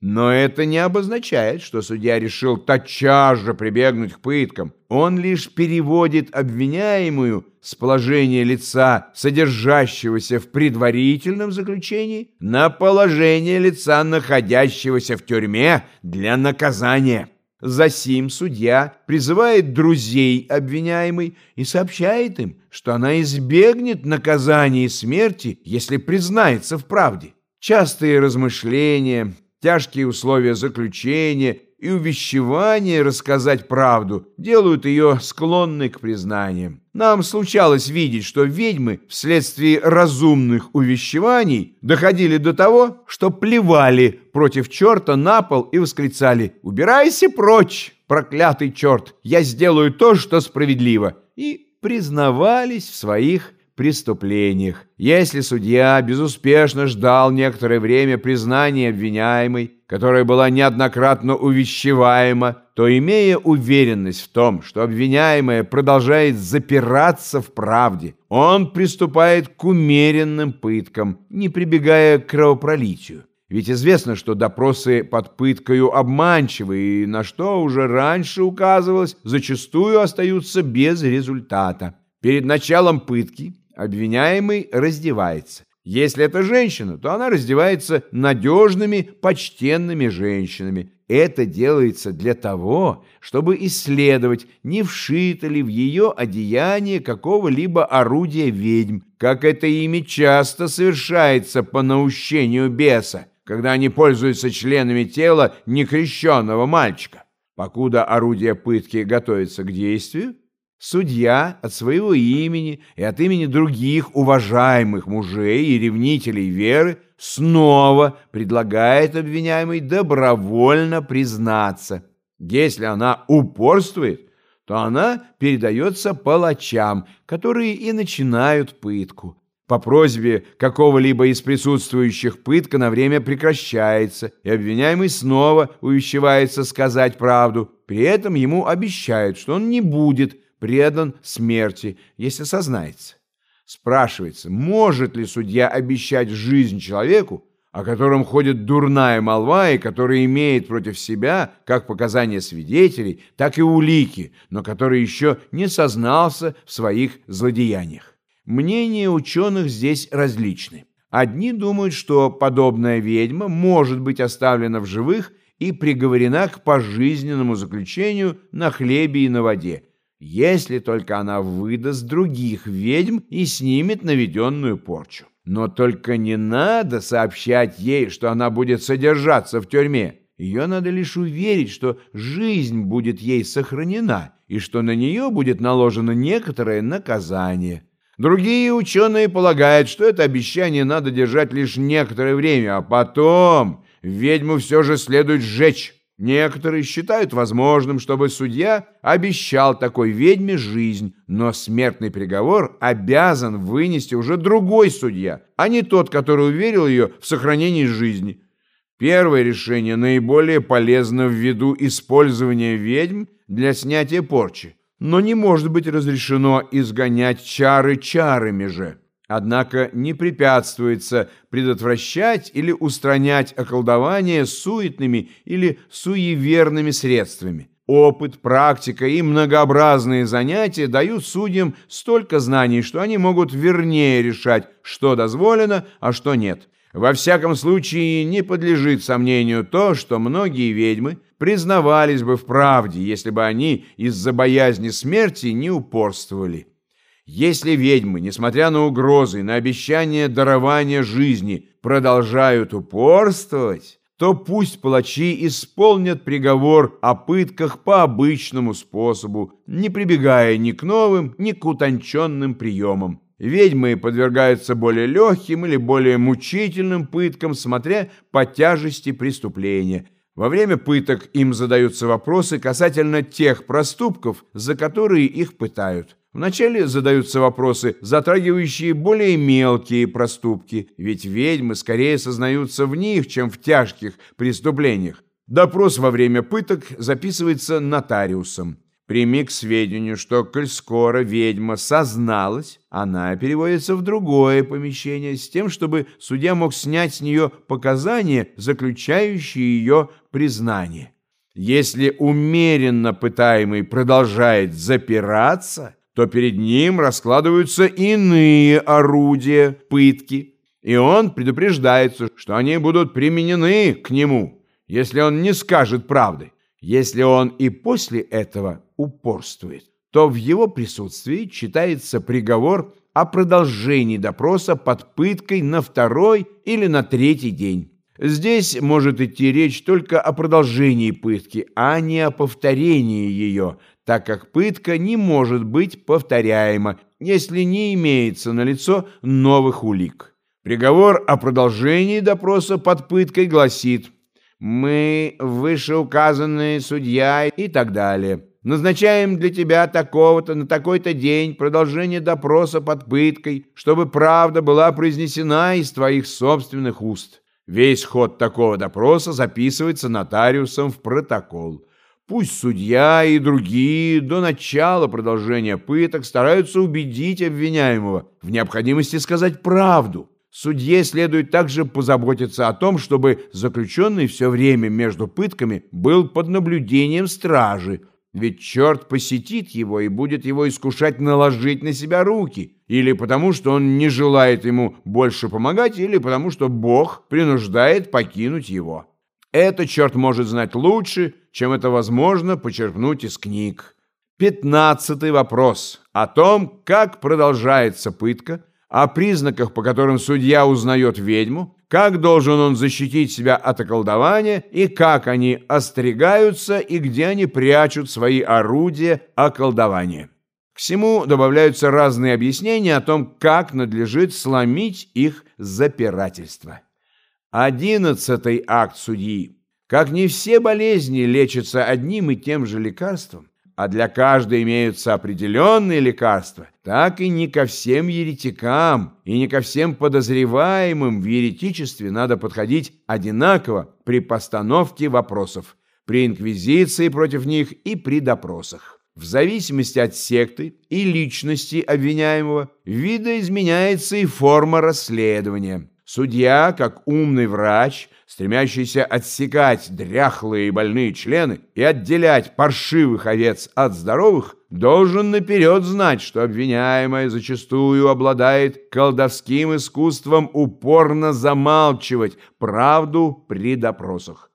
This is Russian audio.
Но это не обозначает, что судья решил тотчас же прибегнуть к пыткам. Он лишь переводит обвиняемую с положения лица, содержащегося в предварительном заключении, на положение лица, находящегося в тюрьме для наказания. Засим судья призывает друзей обвиняемой и сообщает им, что она избегнет наказания и смерти, если признается в правде. Частые размышления, тяжкие условия заключения и увещевание рассказать правду делают ее склонной к признаниям. Нам случалось видеть, что ведьмы вследствие разумных увещеваний доходили до того, что плевали против черта на пол и восклицали «Убирайся прочь, проклятый черт, я сделаю то, что справедливо!» и признавались в своих преступлениях. Если судья безуспешно ждал некоторое время признания обвиняемой, которая была неоднократно увещеваема, то, имея уверенность в том, что обвиняемая продолжает запираться в правде, он приступает к умеренным пыткам, не прибегая к кровопролитию. Ведь известно, что допросы под пыткою обманчивы, и на что уже раньше указывалось, зачастую остаются без результата. Перед началом пытки обвиняемый раздевается. Если это женщина, то она раздевается надежными, почтенными женщинами. Это делается для того, чтобы исследовать, не вшито ли в ее одеяние какого-либо орудия ведьм, как это ими часто совершается по наущению беса, когда они пользуются членами тела некрещенного мальчика. Покуда орудие пытки готовится к действию, Судья от своего имени и от имени других уважаемых мужей и ревнителей веры снова предлагает обвиняемой добровольно признаться. Если она упорствует, то она передается палачам, которые и начинают пытку. По просьбе какого-либо из присутствующих пытка на время прекращается, и обвиняемый снова увещевается сказать правду. При этом ему обещают, что он не будет предан смерти, если сознается. Спрашивается, может ли судья обещать жизнь человеку, о котором ходит дурная молва и который имеет против себя как показания свидетелей, так и улики, но который еще не сознался в своих злодеяниях. Мнения ученых здесь различны. Одни думают, что подобная ведьма может быть оставлена в живых и приговорена к пожизненному заключению на хлебе и на воде, если только она выдаст других ведьм и снимет наведенную порчу. Но только не надо сообщать ей, что она будет содержаться в тюрьме. Ее надо лишь уверить, что жизнь будет ей сохранена и что на нее будет наложено некоторое наказание. Другие ученые полагают, что это обещание надо держать лишь некоторое время, а потом ведьму все же следует сжечь. Некоторые считают возможным, чтобы судья обещал такой ведьме жизнь, но смертный приговор обязан вынести уже другой судья, а не тот, который уверил ее в сохранении жизни. Первое решение наиболее полезно ввиду использования ведьм для снятия порчи, но не может быть разрешено изгонять чары чарами же. Однако не препятствуется предотвращать или устранять околдование суетными или суеверными средствами. Опыт, практика и многообразные занятия дают судьям столько знаний, что они могут вернее решать, что дозволено, а что нет. Во всяком случае, не подлежит сомнению то, что многие ведьмы признавались бы в правде, если бы они из-за боязни смерти не упорствовали. Если ведьмы, несмотря на угрозы на обещание дарования жизни, продолжают упорствовать, то пусть палачи исполнят приговор о пытках по обычному способу, не прибегая ни к новым, ни к утонченным приемам. Ведьмы подвергаются более легким или более мучительным пыткам, смотря по тяжести преступления. Во время пыток им задаются вопросы касательно тех проступков, за которые их пытают. Вначале задаются вопросы, затрагивающие более мелкие проступки, ведь ведьмы скорее сознаются в них, чем в тяжких преступлениях. Допрос во время пыток записывается нотариусом. Прими к сведению, что, коль скоро ведьма созналась, она переводится в другое помещение с тем, чтобы судья мог снять с нее показания, заключающие ее признание. Если умеренно пытаемый продолжает запираться, то перед ним раскладываются иные орудия пытки, и он предупреждается, что они будут применены к нему, если он не скажет правды. Если он и после этого упорствует, то в его присутствии читается приговор о продолжении допроса под пыткой на второй или на третий день. Здесь может идти речь только о продолжении пытки, а не о повторении ее, так как пытка не может быть повторяема, если не имеется на лицо новых улик. Приговор о продолжении допроса под пыткой гласит – мы, вышеуказанные судья и так далее, назначаем для тебя такого-то на такой-то день продолжение допроса под пыткой, чтобы правда была произнесена из твоих собственных уст. Весь ход такого допроса записывается нотариусом в протокол. Пусть судья и другие до начала продолжения пыток стараются убедить обвиняемого в необходимости сказать правду, Судье следует также позаботиться о том, чтобы заключенный все время между пытками был под наблюдением стражи, ведь черт посетит его и будет его искушать наложить на себя руки, или потому что он не желает ему больше помогать, или потому что Бог принуждает покинуть его. Это черт может знать лучше, чем это возможно почерпнуть из книг. Пятнадцатый вопрос о том, как продолжается пытка – о признаках, по которым судья узнает ведьму, как должен он защитить себя от околдования и как они остерегаются и где они прячут свои орудия околдования. К всему добавляются разные объяснения о том, как надлежит сломить их запирательство. Одиннадцатый акт судьи. Как не все болезни лечатся одним и тем же лекарством, а для каждой имеются определенные лекарства, так и не ко всем еретикам и не ко всем подозреваемым в еретичестве надо подходить одинаково при постановке вопросов, при инквизиции против них и при допросах. В зависимости от секты и личности обвиняемого видоизменяется и форма расследования. Судья, как умный врач, стремящийся отсекать дряхлые и больные члены и отделять паршивых овец от здоровых, должен наперед знать, что обвиняемая зачастую обладает колдовским искусством упорно замалчивать правду при допросах.